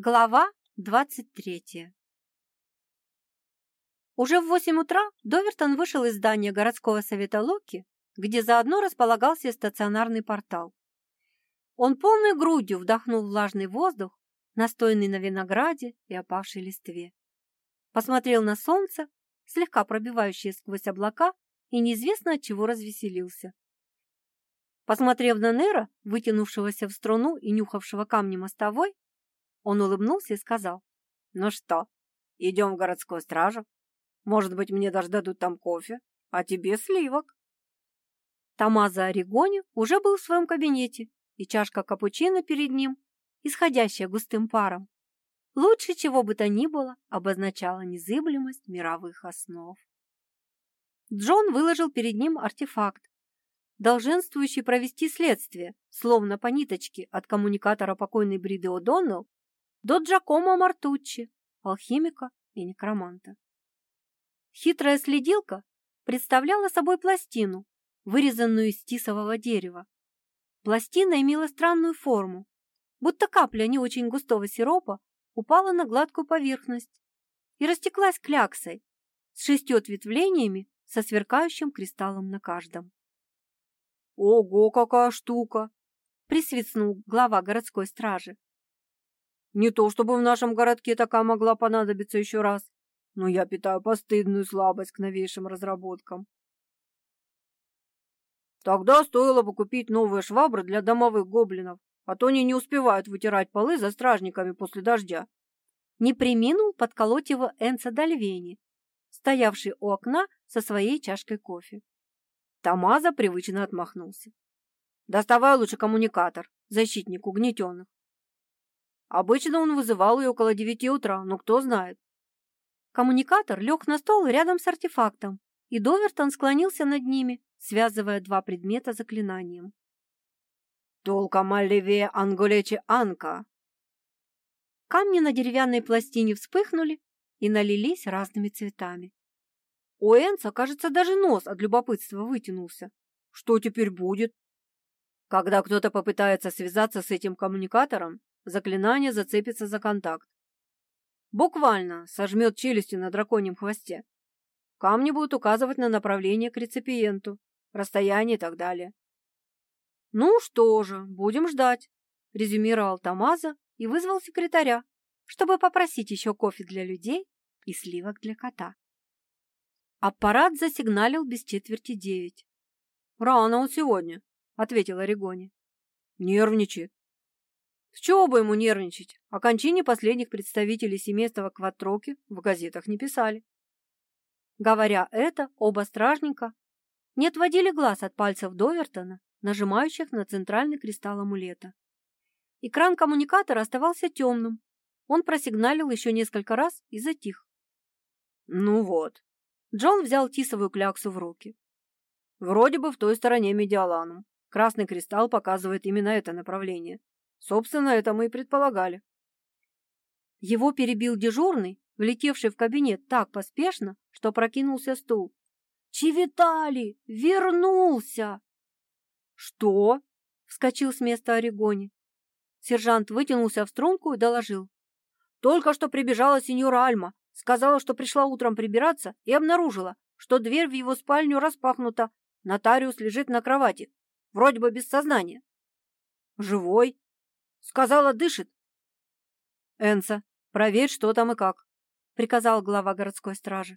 Глава 23 Уже в 8 утра Довертон вышел из здания городского совета Локи, где заодно располагался стационарный портал. Он полной грудью вдохнул влажный воздух, настойный на винограде и опавшей листве. Посмотрел на солнце, слегка пробивающее сквозь облака, и неизвестно от чего развеселился. Посмотрев на Нера, вытянувшегося в струну и нюхавшего камни мостовой, он улыбнулся и сказал, «Ну что, идем в городскую стражу? Может быть, мне даже дадут там кофе, а тебе сливок?» Тамаза Орегони уже был в своем кабинете, и чашка капучино перед ним, исходящая густым паром, лучше чего бы то ни было, обозначала незыблемость мировых основ. Джон выложил перед ним артефакт, долженствующий провести следствие, словно по ниточке от коммуникатора покойной Бриды О'Доннелл до Джакомо Мартуччи, алхимика и некроманта. Хитрая следилка представляла собой пластину, вырезанную из тисового дерева. Пластина имела странную форму, будто капля не очень густого сиропа упала на гладкую поверхность и растеклась кляксой с шестью ответвлениями со сверкающим кристаллом на каждом. «Ого, какая штука!» — присвистнул глава городской стражи. Не то чтобы в нашем городке такая могла понадобиться еще раз, но я питаю постыдную слабость к новейшим разработкам. Тогда стоило бы купить новые швабры для домовых гоблинов, а то они не успевают вытирать полы за стражниками после дождя. Не приминул подколоть его Энца Дальвени, стоявший у окна со своей чашкой кофе. Тамаза привычно отмахнулся. «Доставай лучше коммуникатор, защитник угнетенных. Обычно он вызывал ее около девяти утра, но кто знает. Коммуникатор лег на стол рядом с артефактом, и Довертон склонился над ними, связывая два предмета заклинанием. «Толком левее анголечи анка!» Камни на деревянной пластине вспыхнули и налились разными цветами. У Энца, кажется, даже нос от любопытства вытянулся. Что теперь будет? Когда кто-то попытается связаться с этим коммуникатором, заклинание зацепится за контакт. Буквально сожмет челюсти на драконьем хвосте. Камни будут указывать на направление к реципиенту, расстояние и так далее. «Ну что же, будем ждать», — резюмировал Тамаза и вызвал секретаря, чтобы попросить еще кофе для людей и сливок для кота. Аппарат засигналил без четверти девять. «Рано он сегодня», — ответил Орегони. «Нервничает. С чего бы ему нервничать? О кончине последних представителей семейства Кватроки в газетах не писали. Говоря это, оба стражника не отводили глаз от пальцев Довертона, нажимающих на центральный кристалл амулета. Экран коммуникатора оставался темным. Он просигналил еще несколько раз и затих. Ну вот. Джон взял тисовую кляксу в руки. Вроде бы в той стороне медиаланум. Красный кристалл показывает именно это направление. Собственно, это мы и предполагали. Его перебил дежурный, влетевший в кабинет так поспешно, что прокинулся стул. «Чевитали! Вернулся!» «Что?» — вскочил с места Орегони. Сержант вытянулся в струнку и доложил. «Только что прибежала сеньора Альма, сказала, что пришла утром прибираться и обнаружила, что дверь в его спальню распахнута. Нотариус лежит на кровати, вроде бы без сознания». «Живой?» Сказала, дышит. Энса, проверь, что там и как, приказал глава городской стражи.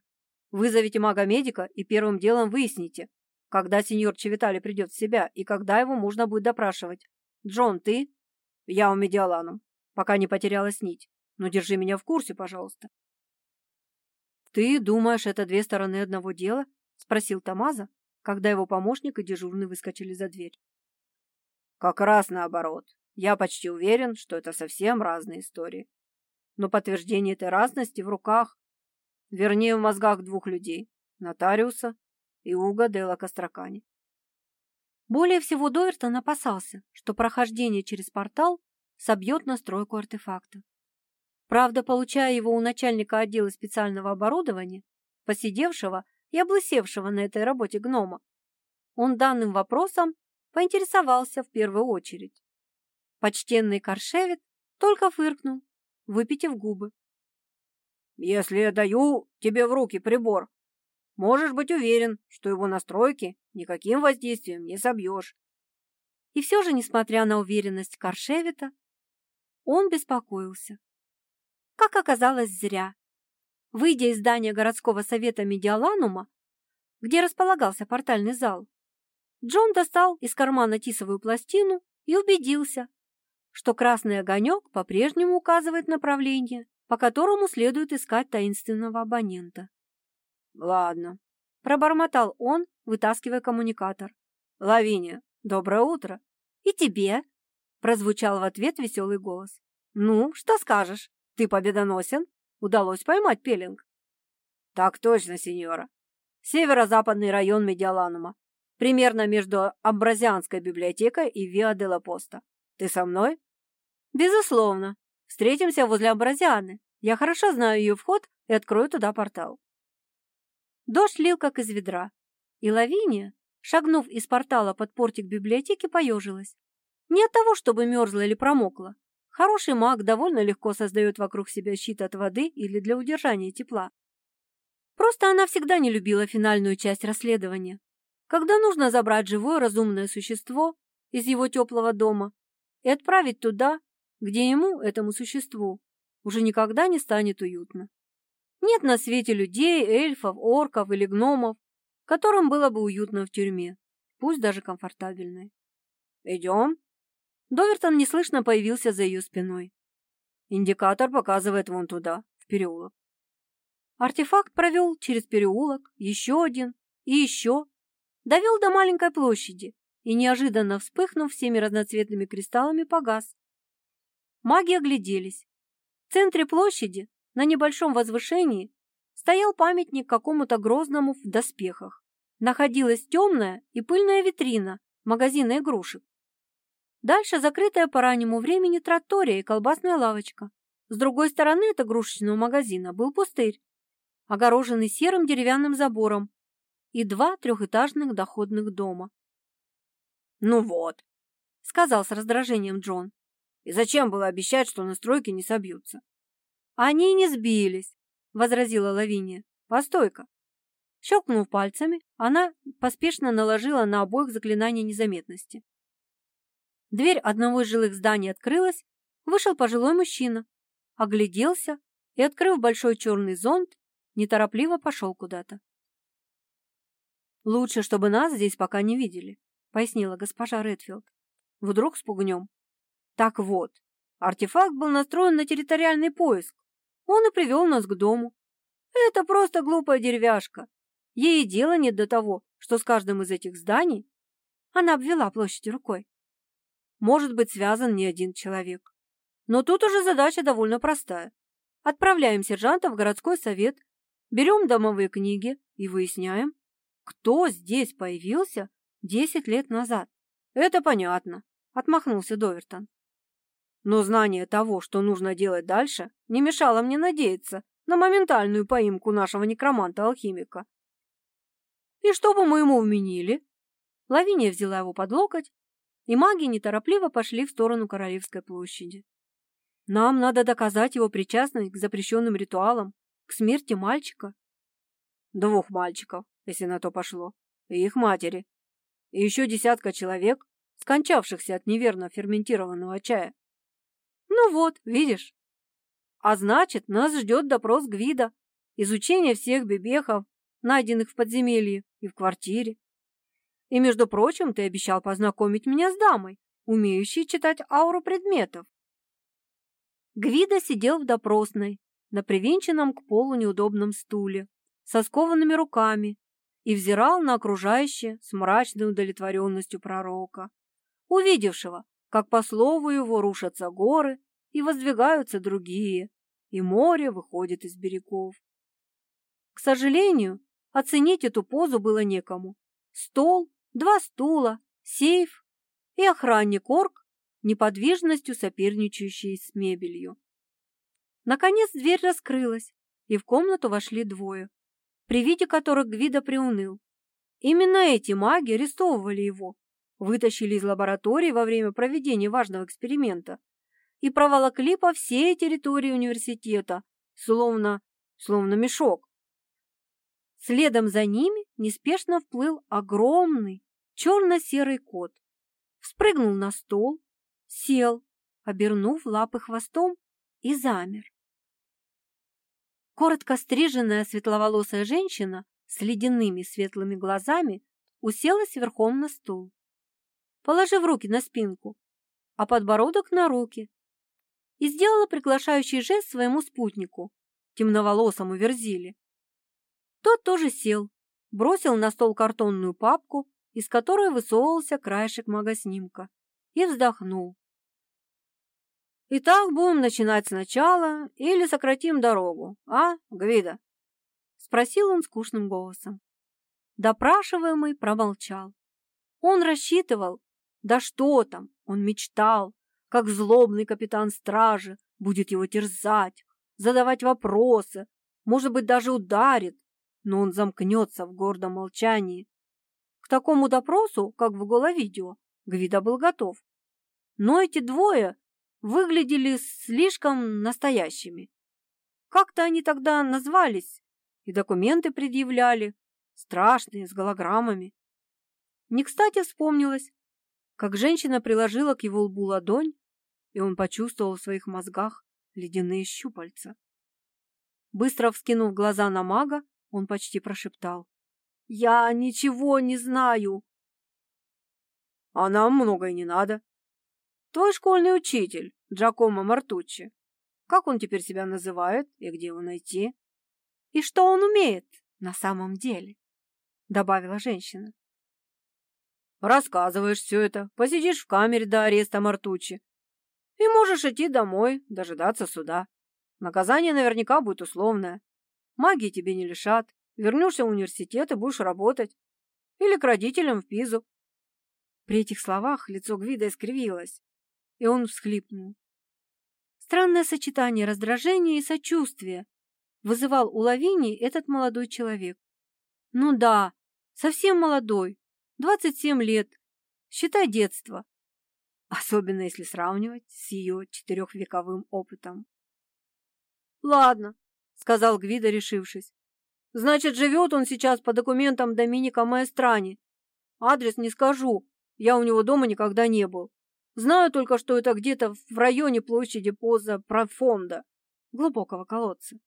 Вызовите мага-медика и первым делом выясните, когда сеньор Чевитали придет в себя и когда его можно будет допрашивать. Джон, ты? Я у медиаланом, пока не потерялась нить. Но держи меня в курсе, пожалуйста. Ты думаешь, это две стороны одного дела? Спросил Тамаза, когда его помощник и дежурный выскочили за дверь. Как раз наоборот. Я почти уверен, что это совсем разные истории. Но подтверждение этой разности в руках, вернее, в мозгах двух людей – нотариуса и Уга Делла Костракани. Более всего Довертон опасался, что прохождение через портал собьет настройку артефакта. Правда, получая его у начальника отдела специального оборудования, посидевшего и облысевшего на этой работе гнома, он данным вопросом поинтересовался в первую очередь. Почтенный Коршевит только фыркнул, выпитив губы. «Если я даю тебе в руки прибор, можешь быть уверен, что его настройки никаким воздействием не собьешь». И все же, несмотря на уверенность Каршевита, он беспокоился. Как оказалось, зря. Выйдя из здания городского совета Медиаланума, где располагался портальный зал, Джон достал из кармана тисовую пластину и убедился, что красный огонек по-прежнему указывает направление, по которому следует искать таинственного абонента. «Ладно», — пробормотал он, вытаскивая коммуникатор. «Лавиния, доброе утро!» «И тебе!» — прозвучал в ответ веселый голос. «Ну, что скажешь? Ты победоносен? Удалось поймать пелинг?» «Так точно, сеньора. Северо-западный район Медиаланума примерно между Амбразианской библиотекой и Виа де ла Поста. Ты со мной? Безусловно. Встретимся возле Амбразианы. Я хорошо знаю ее вход и открою туда портал. Дождь лил как из ведра, и Лавиния, шагнув из портала под портик библиотеки, поежилась. Не от того, чтобы мерзла или промокла. Хороший маг довольно легко создает вокруг себя щит от воды или для удержания тепла. Просто она всегда не любила финальную часть расследования, когда нужно забрать живое разумное существо из его теплого дома и отправить туда, где ему, этому существу, уже никогда не станет уютно. Нет на свете людей, эльфов, орков или гномов, которым было бы уютно в тюрьме, пусть даже комфортабельной. «Идем?» Довертон неслышно появился за ее спиной. Индикатор показывает вон туда, в переулок. Артефакт провел через переулок, еще один и еще, довел до маленькой площади и, неожиданно вспыхнув всеми разноцветными кристаллами, погас. Маги огляделись. В центре площади, на небольшом возвышении, стоял памятник какому-то грозному в доспехах. Находилась темная и пыльная витрина магазина игрушек. Дальше закрытая по раннему времени тротория и колбасная лавочка. С другой стороны от игрушечного магазина был пустырь, огороженный серым деревянным забором и два трехэтажных доходных дома. «Ну вот», — сказал с раздражением Джон. «И зачем было обещать, что настройки не собьются?» «Они не сбились», — возразила Лавиния. «Постой-ка». Щелкнув пальцами, она поспешно наложила на обоих заклинание незаметности. Дверь одного из жилых зданий открылась, вышел пожилой мужчина, огляделся и, открыв большой черный зонт, неторопливо пошел куда-то. «Лучше, чтобы нас здесь пока не видели», — пояснила госпожа Редфилд. «Вдруг спугнем». «Так вот, артефакт был настроен на территориальный поиск. Он и привел нас к дому. Это просто глупая деревяшка. Ей дело нет до того, что с каждым из этих зданий...» Она обвела площадь рукой. «Может быть связан не один человек. Но тут уже задача довольно простая. Отправляем сержанта в городской совет, берем домовые книги и выясняем, кто здесь появился десять лет назад? Это понятно, отмахнулся Довертон. Но знание того, что нужно делать дальше, не мешало мне надеяться на моментальную поимку нашего некроманта-алхимика. И что бы мы ему вменили? Лавиния взяла его под локоть, и маги неторопливо пошли в сторону Королевской площади. Нам надо доказать его причастность к запрещенным ритуалам, к смерти мальчика. Двух мальчиков, если на то пошло, и их матери, и еще десятка человек, скончавшихся от неверно ферментированного чая. Ну вот, видишь. А значит, нас ждет допрос Гвида, изучение всех бебехов, найденных в подземелье и в квартире. И, между прочим, ты обещал познакомить меня с дамой, умеющей читать ауру предметов. Гвида сидел в допросной, на привинченном к полу неудобном стуле, со скованными руками и взирал на окружающее с мрачной удовлетворенностью пророка, увидевшего, как по слову его рушатся горы и воздвигаются другие, и море выходит из берегов. К сожалению, оценить эту позу было некому. Стол, два стула, сейф и охранник-орк, неподвижностью соперничающий с мебелью. Наконец дверь раскрылась, и в комнату вошли двое при виде которых Гвида приуныл. Именно эти маги арестовывали его, вытащили из лаборатории во время проведения важного эксперимента и проволокли по всей территории университета, словно, словно мешок. Следом за ними неспешно вплыл огромный черно-серый кот. Вспрыгнул на стол, сел, обернув лапы хвостом и замер. Коротко стриженная светловолосая женщина с ледяными светлыми глазами уселась верхом на стул, положив руки на спинку, а подбородок на руки, и сделала приглашающий жест своему спутнику, темноволосому Верзиле. Тот тоже сел, бросил на стол картонную папку, из которой высовывался краешек магоснимка, и вздохнул. «Итак, будем начинать сначала или сократим дорогу, а, Гвида?» — спросил он скучным голосом. Допрашиваемый промолчал. Он рассчитывал, да что там, он мечтал, как злобный капитан стражи будет его терзать, задавать вопросы, может быть, даже ударит, но он замкнется в гордом молчании. К такому допросу, как в головидео, Гвида был готов. Но эти двое выглядели слишком настоящими. Как-то они тогда назвались и документы предъявляли, страшные, с голограммами. Не кстати вспомнилось, как женщина приложила к его лбу ладонь, и он почувствовал в своих мозгах ледяные щупальца. Быстро вскинув глаза на мага, он почти прошептал. «Я ничего не знаю!» «А нам многое не надо», Твой школьный учитель, Джакомо Мартуччи. Как он теперь себя называет и где его найти? И что он умеет на самом деле? Добавила женщина. Рассказываешь все это, посидишь в камере до ареста Мартуччи. И можешь идти домой, дожидаться суда. Наказание наверняка будет условное. Магии тебе не лишат. Вернешься в университет и будешь работать. Или к родителям в Пизу. При этих словах лицо Гвида искривилось и он всхлипнул. Странное сочетание раздражения и сочувствия вызывал у Лавини этот молодой человек. Ну да, совсем молодой, 27 лет, считай детство, особенно если сравнивать с ее четырехвековым опытом. «Ладно», — сказал Гвида, решившись. «Значит, живет он сейчас по документам Доминика Маэстрани. Адрес не скажу, я у него дома никогда не был. Знаю только, что это где-то в районе площади поза профонда, глубокого колодца.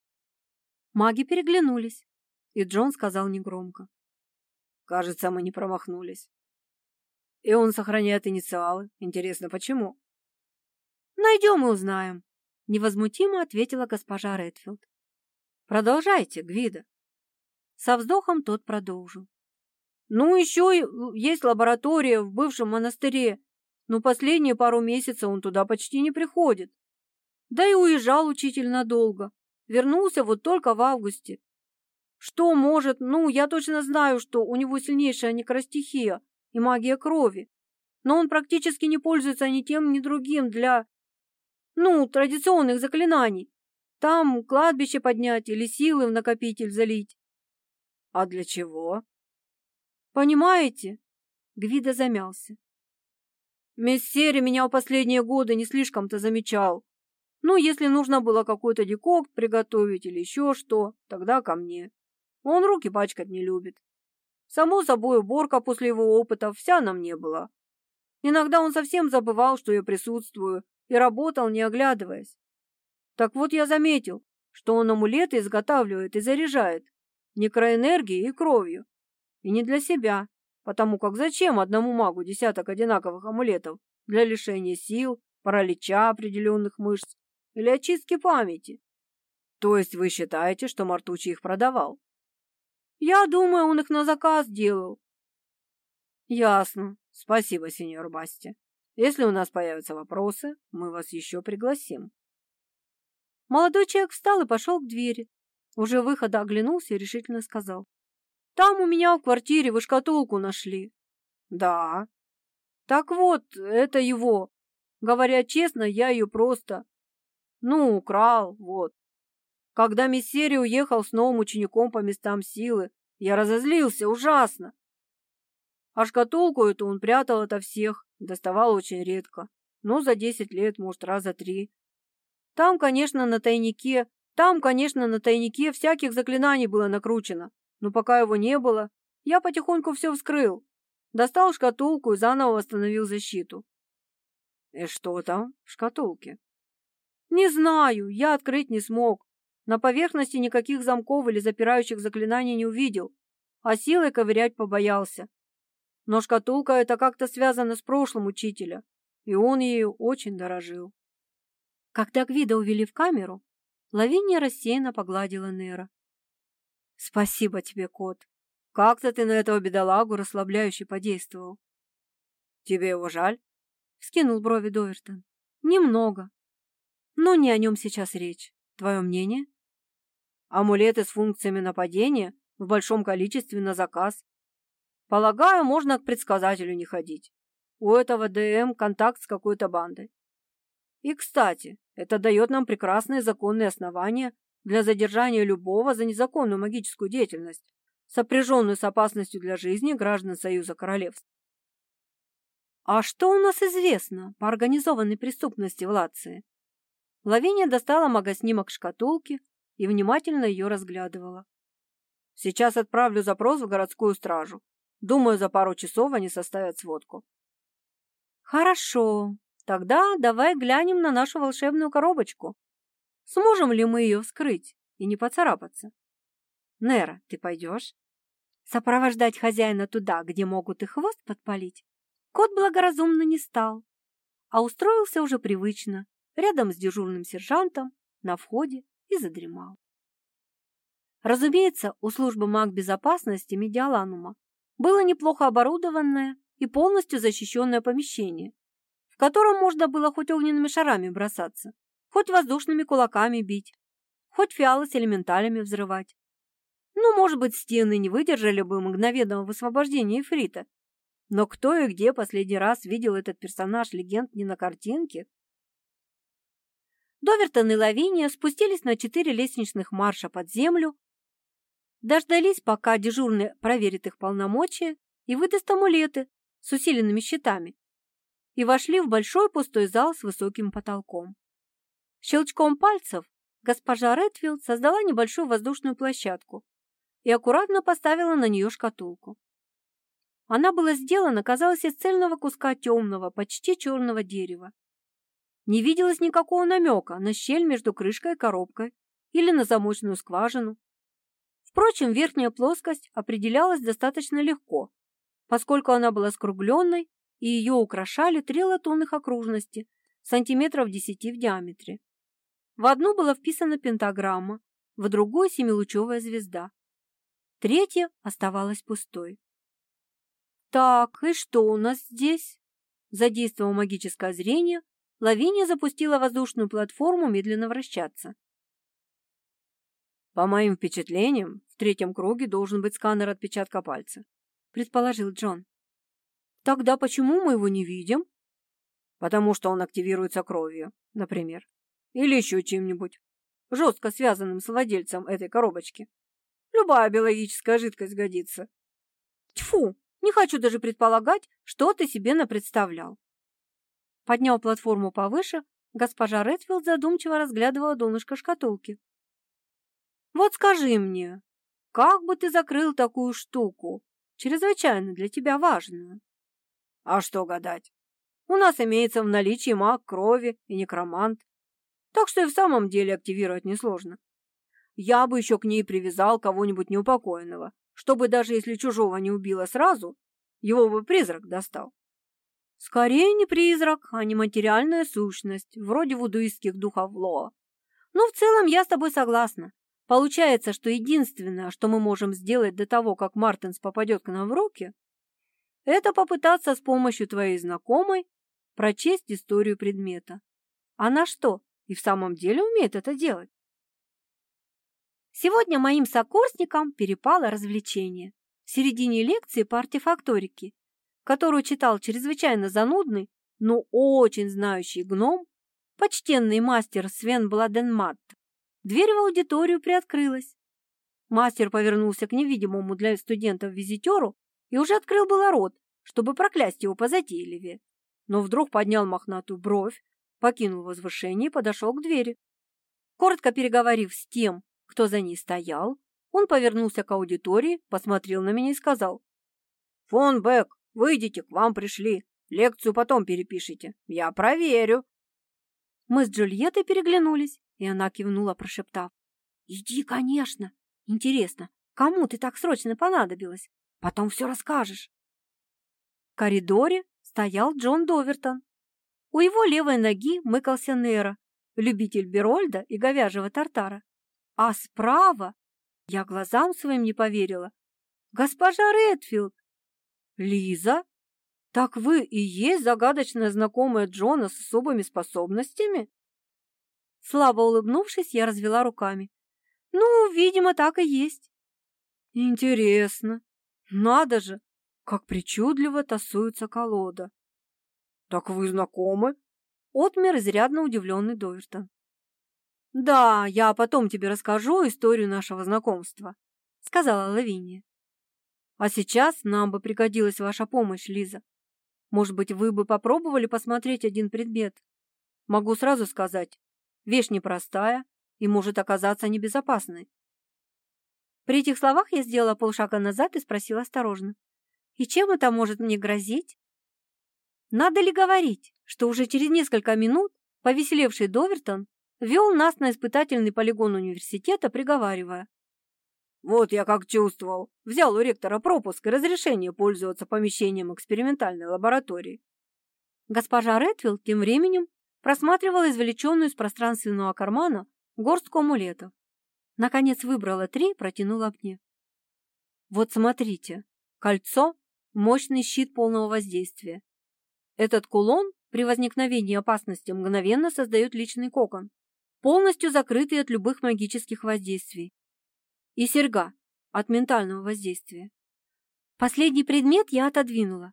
Маги переглянулись, и Джон сказал негромко. Кажется, мы не промахнулись. И он сохраняет инициалы. Интересно, почему? Найдем и узнаем, невозмутимо ответила госпожа Редфилд. Продолжайте, Гвида. Со вздохом тот продолжил. Ну, еще есть лаборатория в бывшем монастыре но последние пару месяцев он туда почти не приходит. Да и уезжал учитель надолго. Вернулся вот только в августе. Что может, ну, я точно знаю, что у него сильнейшая некростихия и магия крови, но он практически не пользуется ни тем, ни другим для, ну, традиционных заклинаний. Там кладбище поднять или силы в накопитель залить. А для чего? Понимаете? Гвида замялся. Мессери меня в последние годы не слишком-то замечал. Ну, если нужно было какой-то декокт приготовить или еще что, тогда ко мне. Он руки пачкать не любит. Само собой, уборка после его опыта вся на мне была. Иногда он совсем забывал, что я присутствую, и работал, не оглядываясь. Так вот я заметил, что он амулеты изготавливает и заряжает некроэнергией и кровью. И не для себя, Потому как зачем одному магу десяток одинаковых амулетов для лишения сил, паралича определенных мышц или очистки памяти? То есть вы считаете, что Мартучи их продавал? Я думаю, он их на заказ делал. Ясно. Спасибо, сеньор Басти. Если у нас появятся вопросы, мы вас еще пригласим. Молодой человек встал и пошел к двери. Уже выхода оглянулся и решительно сказал. Там у меня в квартире вы шкатулку нашли. Да. Так вот, это его. Говоря честно, я ее просто... Ну, украл, вот. Когда Мессери уехал с новым учеником по местам силы, я разозлился ужасно. А шкатулку эту он прятал ото всех, доставал очень редко. но за десять лет, может, раза три. Там, конечно, на тайнике, там, конечно, на тайнике всяких заклинаний было накручено, но пока его не было, я потихоньку все вскрыл. Достал шкатулку и заново восстановил защиту. И что там в шкатулке? Не знаю, я открыть не смог. На поверхности никаких замков или запирающих заклинаний не увидел, а силой ковырять побоялся. Но шкатулка это как-то связано с прошлым учителя, и он ею очень дорожил. Когда Гвида увели в камеру, Лавиния рассеянно погладила Нера. «Спасибо тебе, кот. Как-то ты на этого бедолагу расслабляюще подействовал». «Тебе его жаль?» — вскинул брови Довертон. «Немного. Но не о нем сейчас речь. Твое мнение?» «Амулеты с функциями нападения в большом количестве на заказ. Полагаю, можно к предсказателю не ходить. У этого ДМ контакт с какой-то бандой. И, кстати, это дает нам прекрасные законные основания для задержания любого за незаконную магическую деятельность, сопряженную с опасностью для жизни граждан Союза Королевств. А что у нас известно по организованной преступности в Лации? Лавиния достала магоснимок шкатулки и внимательно ее разглядывала. Сейчас отправлю запрос в городскую стражу. Думаю, за пару часов они составят сводку. Хорошо, Тогда давай глянем на нашу волшебную коробочку. Сможем ли мы ее вскрыть и не поцарапаться? Нера, ты пойдешь? Сопровождать хозяина туда, где могут и хвост подпалить, кот благоразумно не стал, а устроился уже привычно, рядом с дежурным сержантом, на входе и задремал. Разумеется, у службы маг безопасности Медиаланума было неплохо оборудованное и полностью защищенное помещение, в котором можно было хоть огненными шарами бросаться, хоть воздушными кулаками бить, хоть фиалы с элементалями взрывать. Ну, может быть, стены не выдержали бы мгновенного высвобождения Эфрита. Но кто и где последний раз видел этот персонаж легенд не на картинке? Довертон и Лавиния спустились на четыре лестничных марша под землю, дождались, пока дежурный проверит их полномочия и выдаст амулеты с усиленными щитами, и вошли в большой пустой зал с высоким потолком. Щелчком пальцев госпожа Редфилд создала небольшую воздушную площадку и аккуратно поставила на нее шкатулку. Она была сделана, казалось, из цельного куска темного, почти черного дерева. Не виделось никакого намека на щель между крышкой и коробкой или на замочную скважину. Впрочем, верхняя плоскость определялась достаточно легко, поскольку она была скругленной и ее украшали три латунных окружности, сантиметров десяти в диаметре. В одну была вписана пентаграмма, в другую – семилучевая звезда. Третья оставалась пустой. «Так, и что у нас здесь?» Задействовав магическое зрение, Лавиния запустила воздушную платформу медленно вращаться. «По моим впечатлениям, в третьем круге должен быть сканер отпечатка пальца», предположил Джон. Тогда почему мы его не видим? Потому что он активируется кровью, например. Или еще чем-нибудь, жестко связанным с владельцем этой коробочки. Любая биологическая жидкость годится. Тьфу, не хочу даже предполагать, что ты себе напредставлял. Поднял платформу повыше, госпожа Редфилд задумчиво разглядывала донышко шкатулки. Вот скажи мне, как бы ты закрыл такую штуку, чрезвычайно для тебя важную? А что гадать? У нас имеется в наличии маг крови и некромант. Так что и в самом деле активировать несложно. Я бы еще к ней привязал кого-нибудь неупокоенного, чтобы даже если чужого не убило сразу, его бы призрак достал. Скорее не призрак, а нематериальная сущность, вроде вудуистских духов Лоа. Но в целом я с тобой согласна. Получается, что единственное, что мы можем сделать до того, как Мартинс попадет к нам в руки, это попытаться с помощью твоей знакомой прочесть историю предмета. Она что, и в самом деле умеет это делать? Сегодня моим сокурсникам перепало развлечение. В середине лекции по артефакторике, которую читал чрезвычайно занудный, но очень знающий гном, почтенный мастер Свен Бладенматт, дверь в аудиторию приоткрылась. Мастер повернулся к невидимому для студентов визитеру и уже открыл было рот, чтобы проклясть его позатейливее. но вдруг поднял мохнатую бровь, покинул возвышение и подошел к двери. Коротко переговорив с тем, кто за ней стоял, он повернулся к аудитории, посмотрел на меня и сказал. «Фон Бек, выйдите, к вам пришли. Лекцию потом перепишите. Я проверю». Мы с Джульеттой переглянулись, и она кивнула, прошептав. «Иди, конечно. Интересно, кому ты так срочно понадобилась? Потом все расскажешь». В коридоре стоял Джон Довертон. У его левой ноги мыкался Нера, любитель Берольда и говяжьего тартара. А справа, я глазам своим не поверила, госпожа Редфилд. Лиза? Так вы и есть загадочная знакомая Джона с особыми способностями? Слабо улыбнувшись, я развела руками. Ну, видимо, так и есть. Интересно. Надо же, как причудливо тасуется колода. Так вы знакомы? Отмер изрядно удивленный Довертон. «Да, я потом тебе расскажу историю нашего знакомства», — сказала Лавиния. «А сейчас нам бы пригодилась ваша помощь, Лиза. Может быть, вы бы попробовали посмотреть один предмет? Могу сразу сказать, вещь непростая и может оказаться небезопасной». При этих словах я сделала полшага назад и спросила осторожно. «И чем это может мне грозить?» Надо ли говорить, что уже через несколько минут повеселевший Довертон вел нас на испытательный полигон университета, приговаривая. «Вот я как чувствовал. Взял у ректора пропуск и разрешение пользоваться помещением экспериментальной лаборатории». Госпожа Редфилд тем временем просматривала извлеченную из пространственного кармана горстку амулетов. Наконец выбрала три и протянула мне. «Вот смотрите, кольцо – мощный щит полного воздействия. Этот кулон при возникновении опасности мгновенно создает личный кокон, полностью закрытый от любых магических воздействий. И серьга от ментального воздействия. Последний предмет я отодвинула.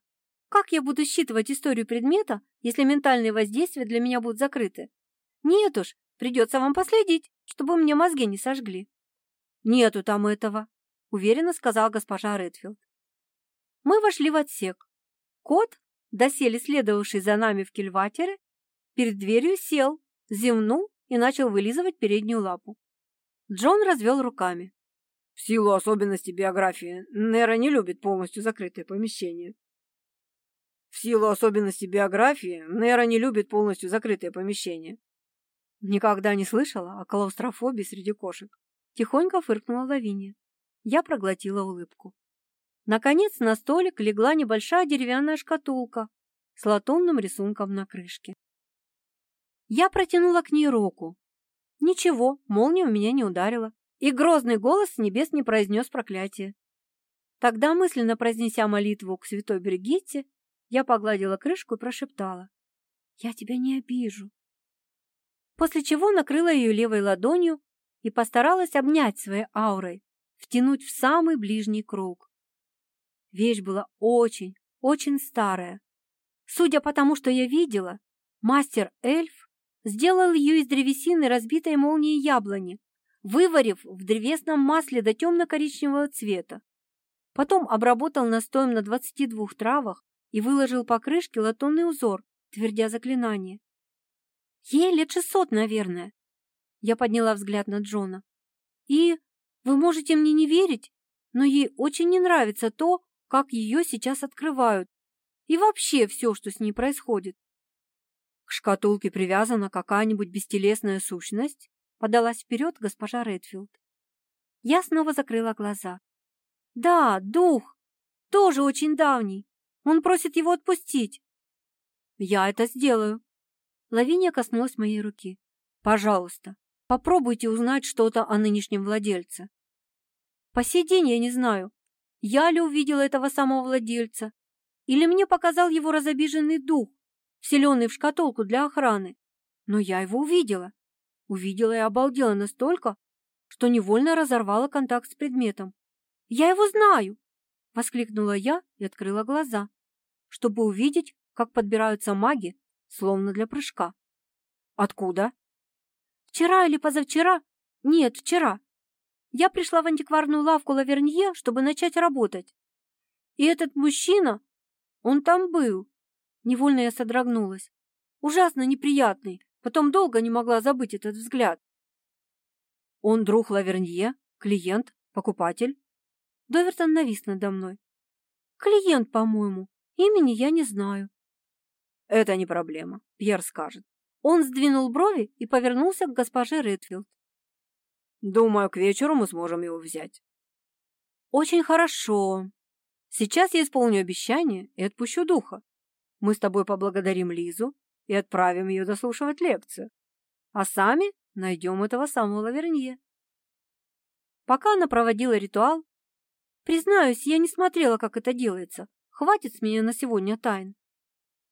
Как я буду считывать историю предмета, если ментальные воздействия для меня будут закрыты? Нет уж, придется вам последить, чтобы мне мозги не сожгли. Нету там этого, уверенно сказала госпожа Редфилд. Мы вошли в отсек. Кот, доселе следовавший за нами в кильватере, перед дверью сел, зевнул и начал вылизывать переднюю лапу. Джон развел руками. В силу особенностей биографии, Нера не любит полностью закрытые помещения. В силу особенностей биографии, Нера не любит полностью закрытые помещения. Никогда не слышала о клаустрофобии среди кошек. Тихонько фыркнула Лавиния. Я проглотила улыбку. Наконец на столик легла небольшая деревянная шкатулка с латунным рисунком на крышке. Я протянула к ней руку. Ничего, молния у меня не ударила, и грозный голос с небес не произнес проклятие. Тогда, мысленно произнеся молитву к святой Бригитте, я погладила крышку и прошептала. «Я тебя не обижу». После чего накрыла ее левой ладонью и постаралась обнять своей аурой, втянуть в самый ближний круг. Вещь была очень, очень старая. Судя по тому, что я видела, мастер-эльф Сделал ее из древесины разбитой молнией яблони, выварив в древесном масле до темно-коричневого цвета. Потом обработал настоем на 22 травах и выложил по крышке латунный узор, твердя заклинание. Ей лет шестьсот, наверное. Я подняла взгляд на Джона. И вы можете мне не верить, но ей очень не нравится то, как ее сейчас открывают. И вообще все, что с ней происходит. К шкатулке привязана какая-нибудь бестелесная сущность? Подалась вперед госпожа Редфилд. Я снова закрыла глаза. Да, дух. Тоже очень давний. Он просит его отпустить. Я это сделаю. Лавиния коснулась моей руки. Пожалуйста, попробуйте узнать что-то о нынешнем владельце. По сей день я не знаю, я ли увидела этого самого владельца, или мне показал его разобиженный дух, вселенный в шкатулку для охраны. Но я его увидела. Увидела и обалдела настолько, что невольно разорвала контакт с предметом. «Я его знаю!» — воскликнула я и открыла глаза, чтобы увидеть, как подбираются маги, словно для прыжка. «Откуда?» «Вчера или позавчера? Нет, вчера. Я пришла в антикварную лавку Лавернье, чтобы начать работать. И этот мужчина, он там был, Невольно я содрогнулась. Ужасно неприятный. Потом долго не могла забыть этот взгляд. Он друг Лавернье, клиент, покупатель. Довертон навис надо мной. Клиент, по-моему. Имени я не знаю. Это не проблема, Пьер скажет. Он сдвинул брови и повернулся к госпоже Редфилд. Думаю, к вечеру мы сможем его взять. Очень хорошо. Сейчас я исполню обещание и отпущу духа. Мы с тобой поблагодарим Лизу и отправим ее дослушивать лекцию. А сами найдем этого самого Лавернье. Пока она проводила ритуал, признаюсь, я не смотрела, как это делается. Хватит с меня на сегодня тайн.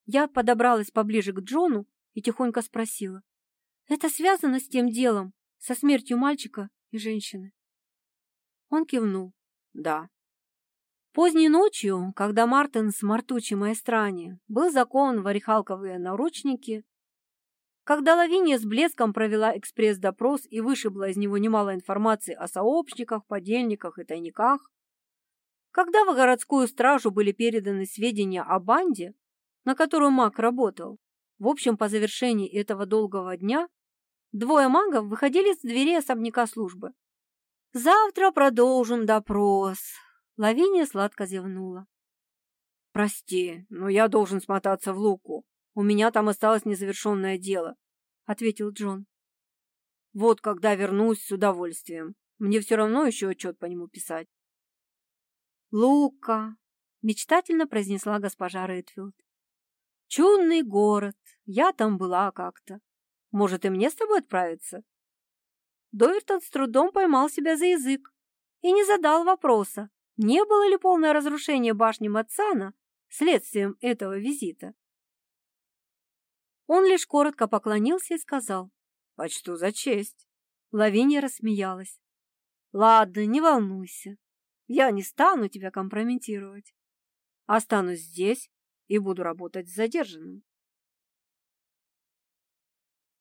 Я подобралась поближе к Джону и тихонько спросила. Это связано с тем делом, со смертью мальчика и женщины? Он кивнул. Да. Поздней ночью, когда Мартин с Мартучи Маэстрани был закован в орехалковые наручники, когда Лавиния с блеском провела экспресс-допрос и вышибла из него немало информации о сообщниках, подельниках и тайниках, когда в городскую стражу были переданы сведения о банде, на которую маг работал, в общем, по завершении этого долгого дня двое магов выходили с двери особняка службы. «Завтра продолжим допрос», — Лавиния сладко зевнула. «Прости, но я должен смотаться в Луку. У меня там осталось незавершенное дело», — ответил Джон. «Вот когда вернусь с удовольствием. Мне все равно еще отчет по нему писать». «Лука», — мечтательно произнесла госпожа Редфилд. «Чудный город. Я там была как-то. Может, и мне с тобой отправиться?» Довертон с трудом поймал себя за язык и не задал вопроса, не было ли полное разрушение башни Мацана следствием этого визита. Он лишь коротко поклонился и сказал «Почту за честь». Лавиния рассмеялась. «Ладно, не волнуйся. Я не стану тебя компрометировать. Останусь здесь и буду работать с задержанным.